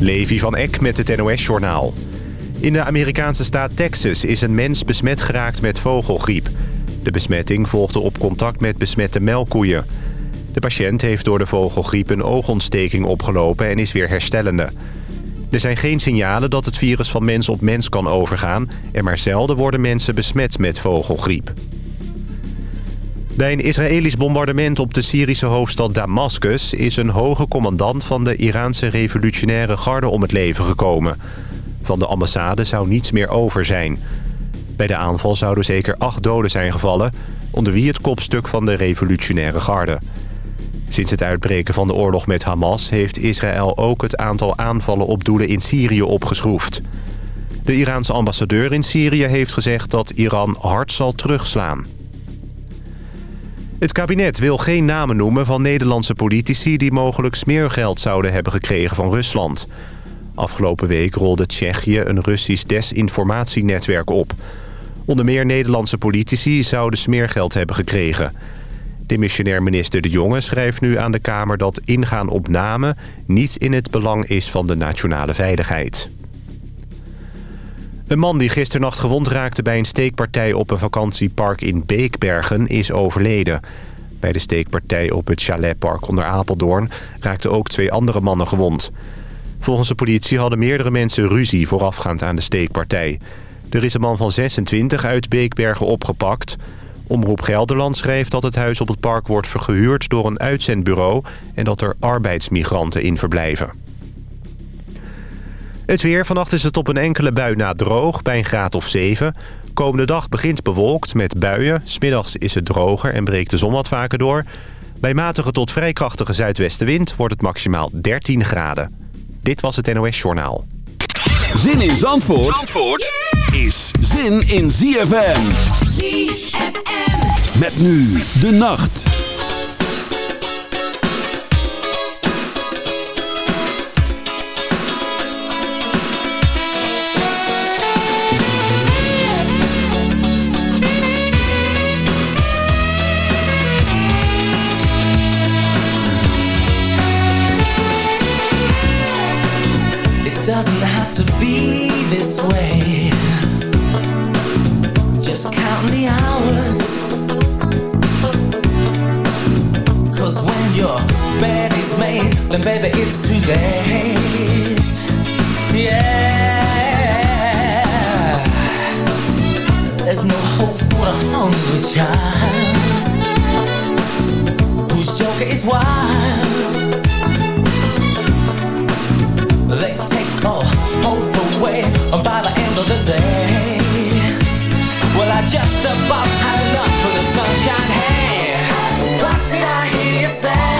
Levi van Eck met het NOS-journaal. In de Amerikaanse staat Texas is een mens besmet geraakt met vogelgriep. De besmetting volgde op contact met besmette melkkoeien. De patiënt heeft door de vogelgriep een oogontsteking opgelopen en is weer herstellende. Er zijn geen signalen dat het virus van mens op mens kan overgaan... en maar zelden worden mensen besmet met vogelgriep. Bij een Israëlisch bombardement op de Syrische hoofdstad Damascus... is een hoge commandant van de Iraanse revolutionaire garde om het leven gekomen. Van de ambassade zou niets meer over zijn. Bij de aanval zouden zeker acht doden zijn gevallen... onder wie het kopstuk van de revolutionaire garde. Sinds het uitbreken van de oorlog met Hamas... heeft Israël ook het aantal aanvallen op doelen in Syrië opgeschroefd. De Iraanse ambassadeur in Syrië heeft gezegd dat Iran hard zal terugslaan. Het kabinet wil geen namen noemen van Nederlandse politici... die mogelijk smeergeld zouden hebben gekregen van Rusland. Afgelopen week rolde Tsjechië een Russisch desinformatienetwerk op. Onder meer Nederlandse politici zouden smeergeld hebben gekregen. Demissionair minister De Jonge schrijft nu aan de Kamer... dat ingaan op namen niet in het belang is van de nationale veiligheid. Een man die gisternacht gewond raakte bij een steekpartij op een vakantiepark in Beekbergen is overleden. Bij de steekpartij op het chaletpark onder Apeldoorn raakten ook twee andere mannen gewond. Volgens de politie hadden meerdere mensen ruzie voorafgaand aan de steekpartij. Er is een man van 26 uit Beekbergen opgepakt. Omroep Gelderland schreef dat het huis op het park wordt vergehuurd door een uitzendbureau... en dat er arbeidsmigranten in verblijven. Het weer. Vannacht is het op een enkele bui na droog, bij een graad of 7. Komende dag begint bewolkt met buien. Smiddags is het droger en breekt de zon wat vaker door. Bij matige tot vrij krachtige zuidwestenwind wordt het maximaal 13 graden. Dit was het NOS Journaal. Zin in Zandvoort, Zandvoort is zin in ZFM. ZFM. Met nu de nacht. Then baby it's too late Yeah There's no hope for the hungry child Whose joker is wild They take all hope away by the end of the day. Well, I just about had enough of the sunshine. Hey, what did I hear you say?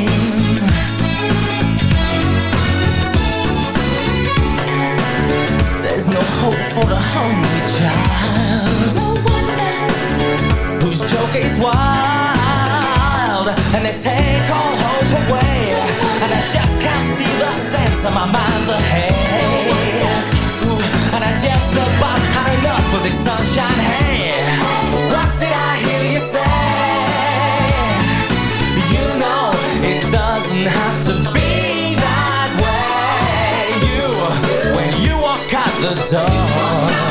Wild and they take all hope away. And I just can't see the sense of my mind's ahead. Ooh, and I just about had enough of this sunshine. Hey, what did I hear you say? You know it doesn't have to be that way. You, when you walk out the door,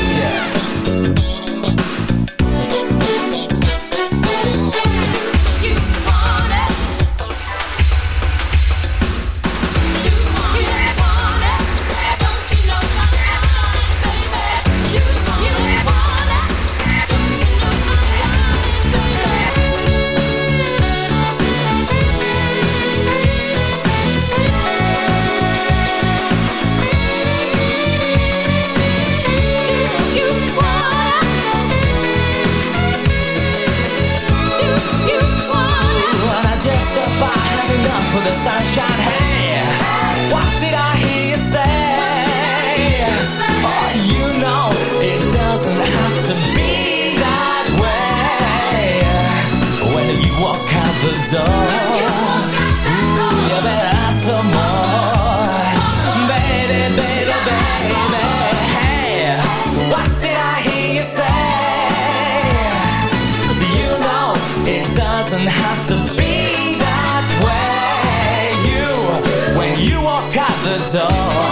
the door.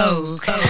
Vogue.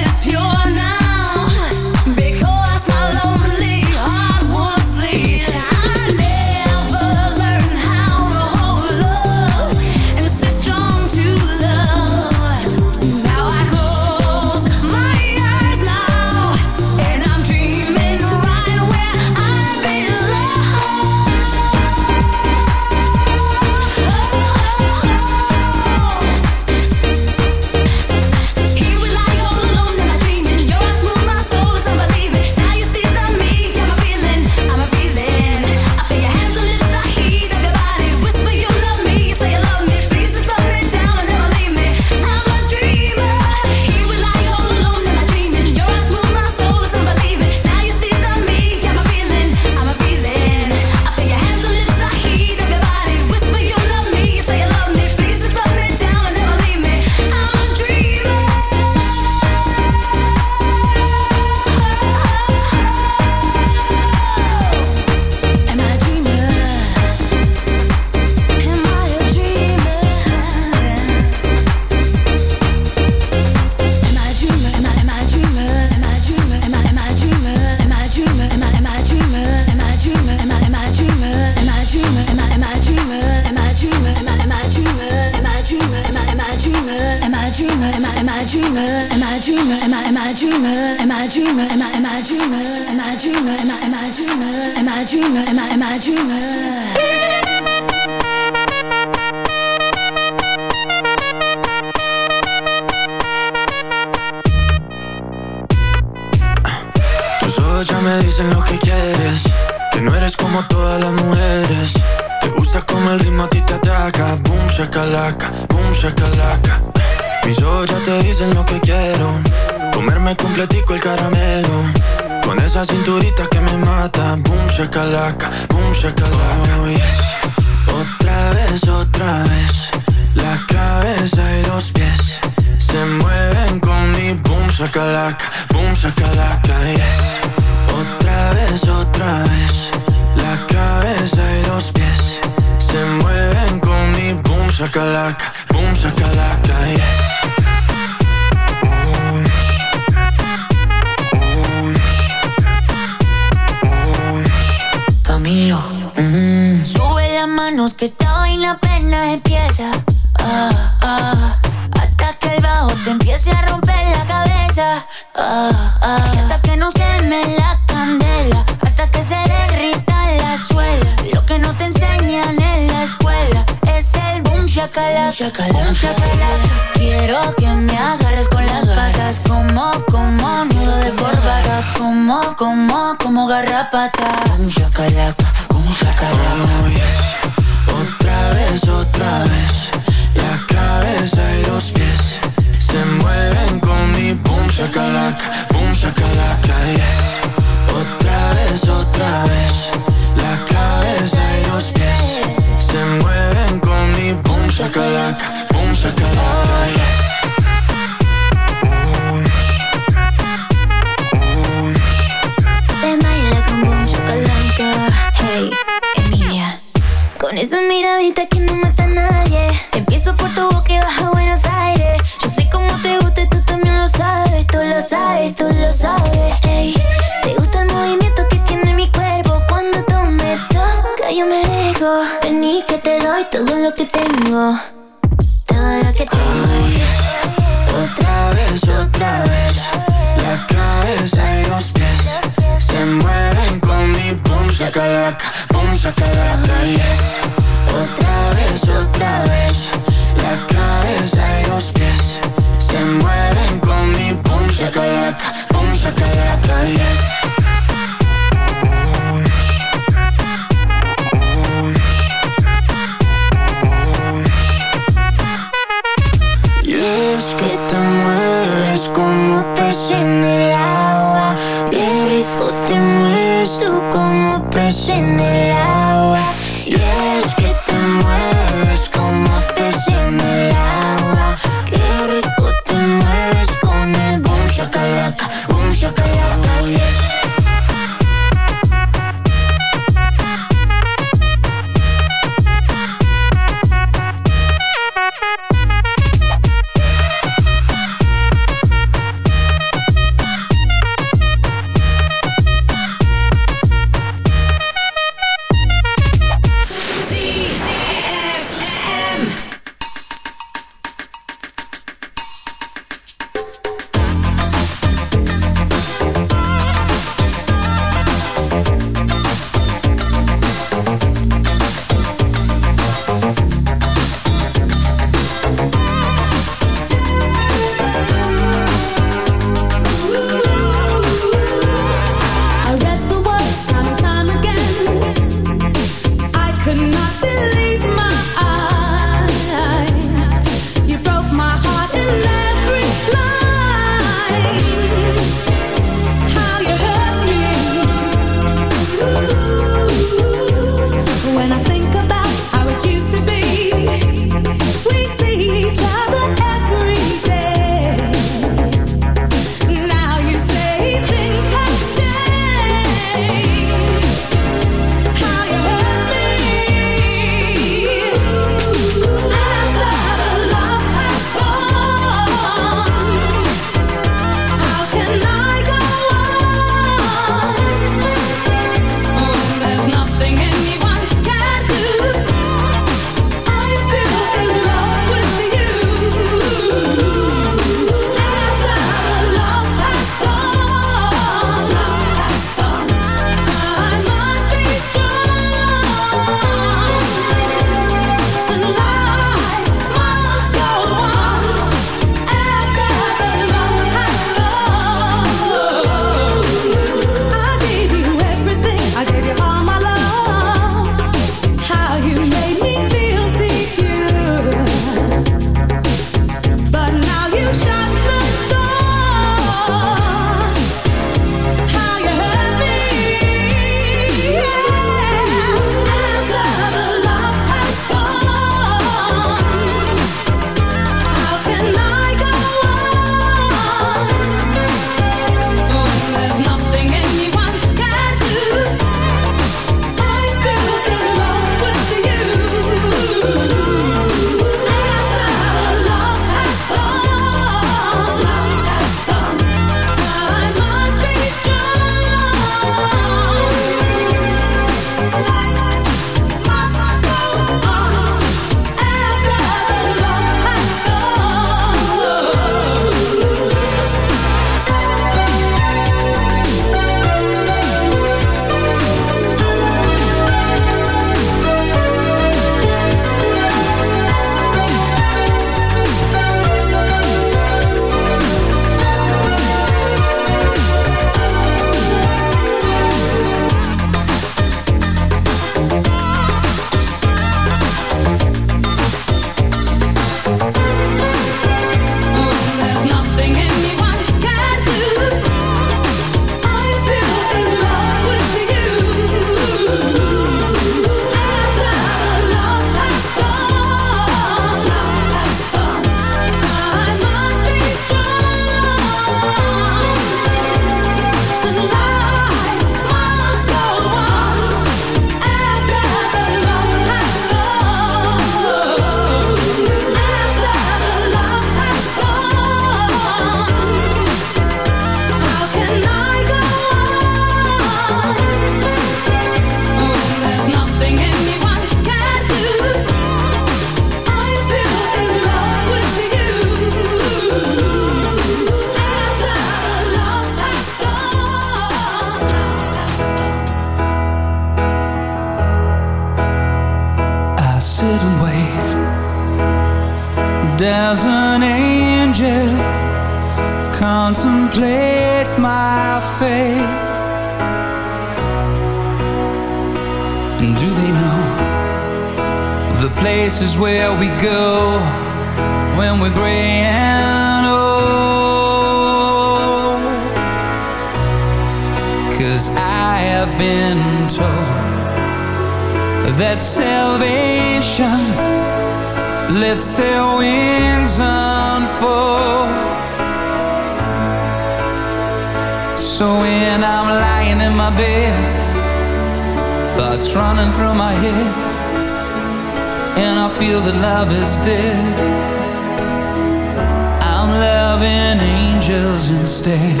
angels instead.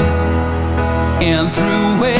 And through it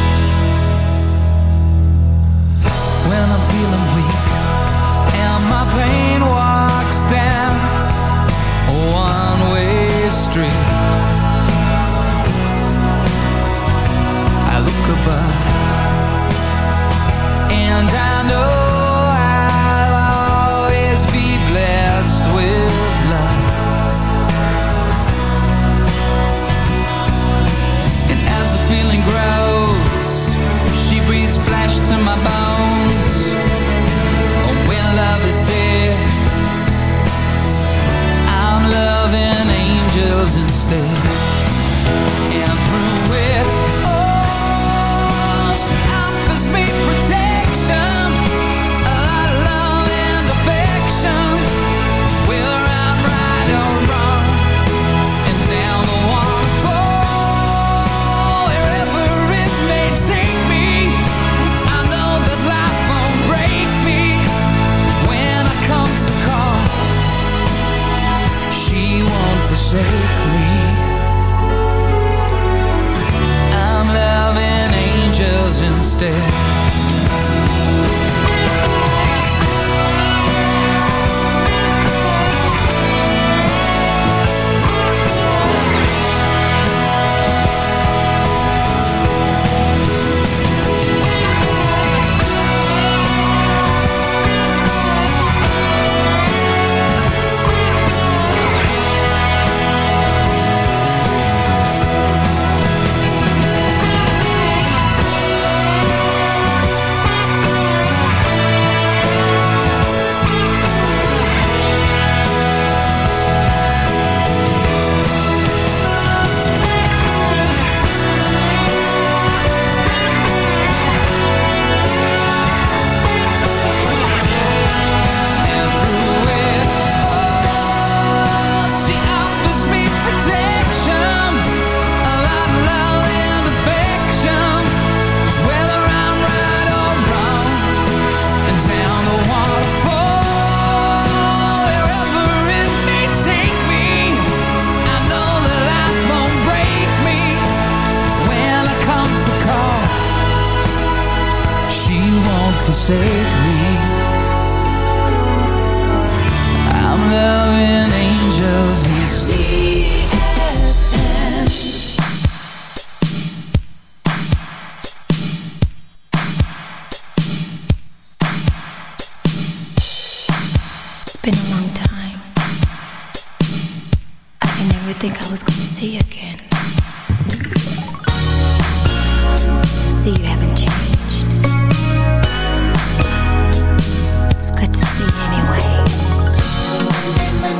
usted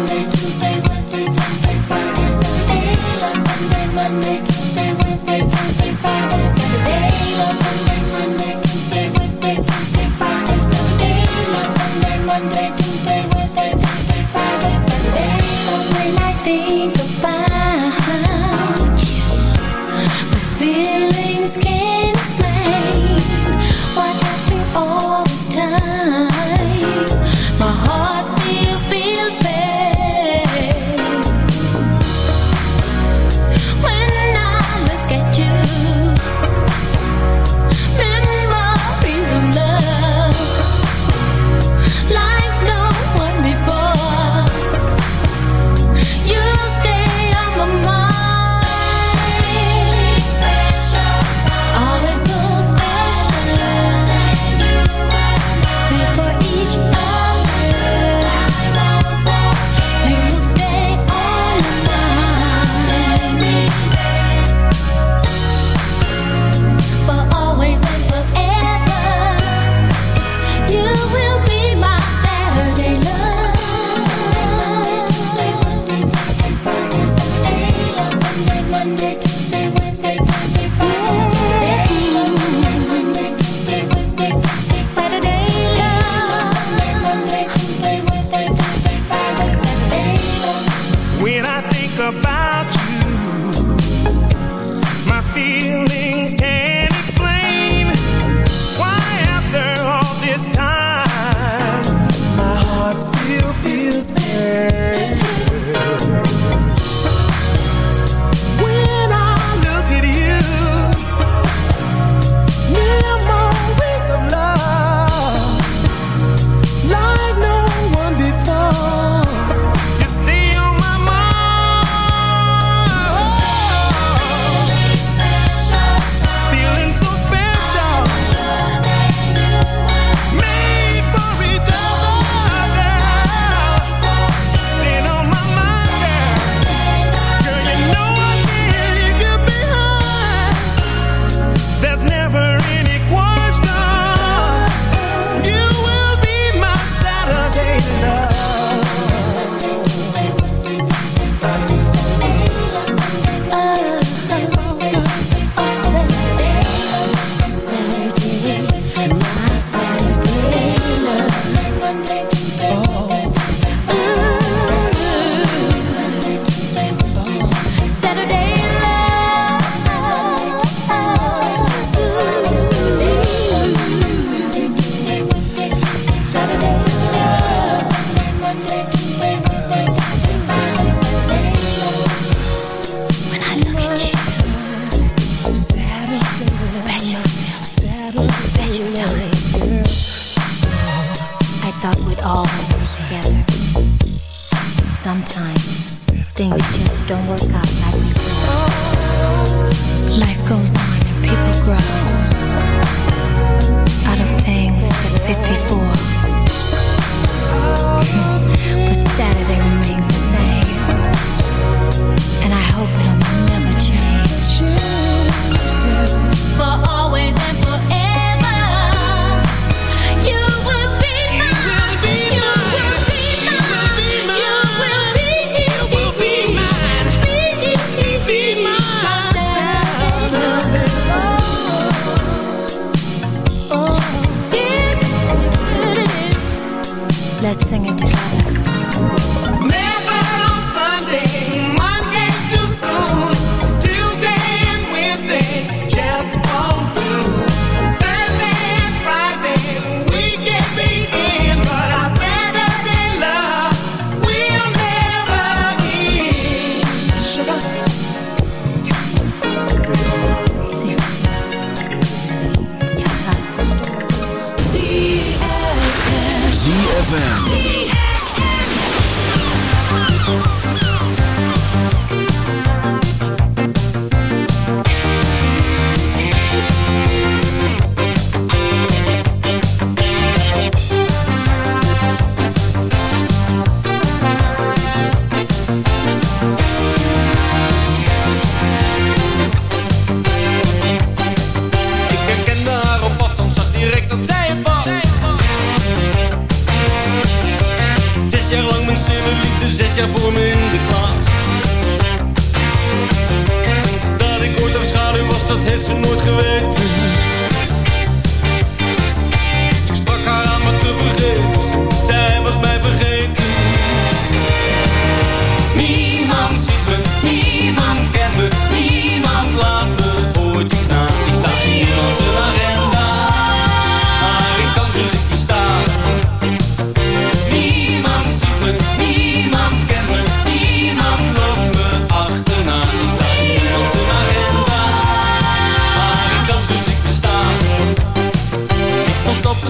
Monday, Tuesday, Wednesday, Thursday.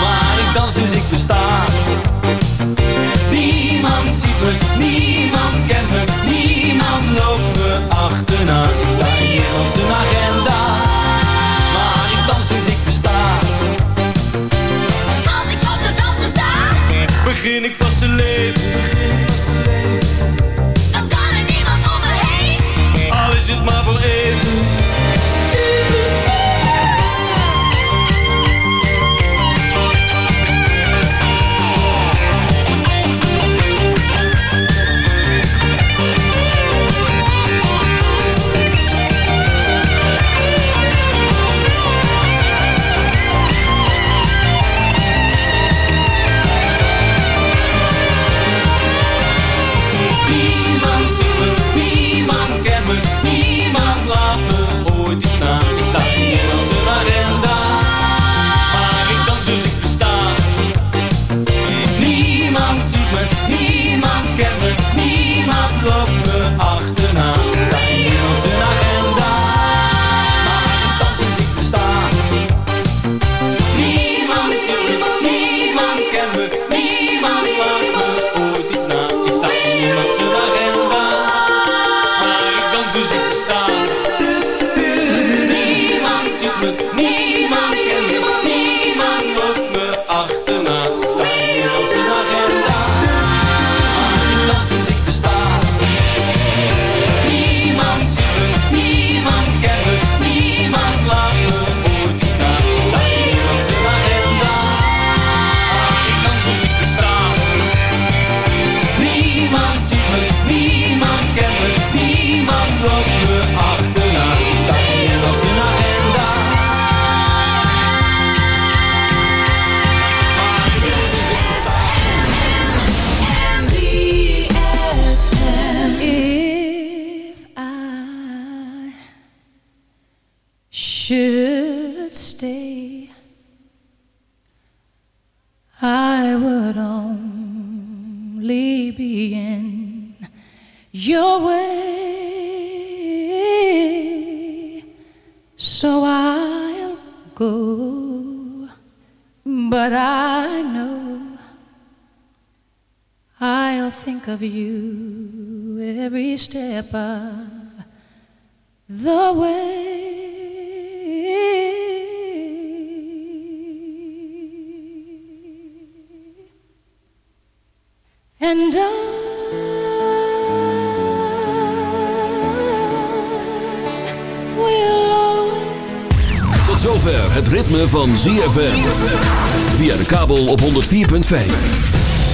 Maar ik dans dus ik besta. Niemand ziet me, niemand kent me, niemand loopt me achterna. Ik sta in niemand agenda. Maar ik dans dus ik besta. Als ik op de dans besta, begin ik pas te leven think of you every step of the way. And I will always Tot zover het ritme van ZFM. Via de kabel op 104.5.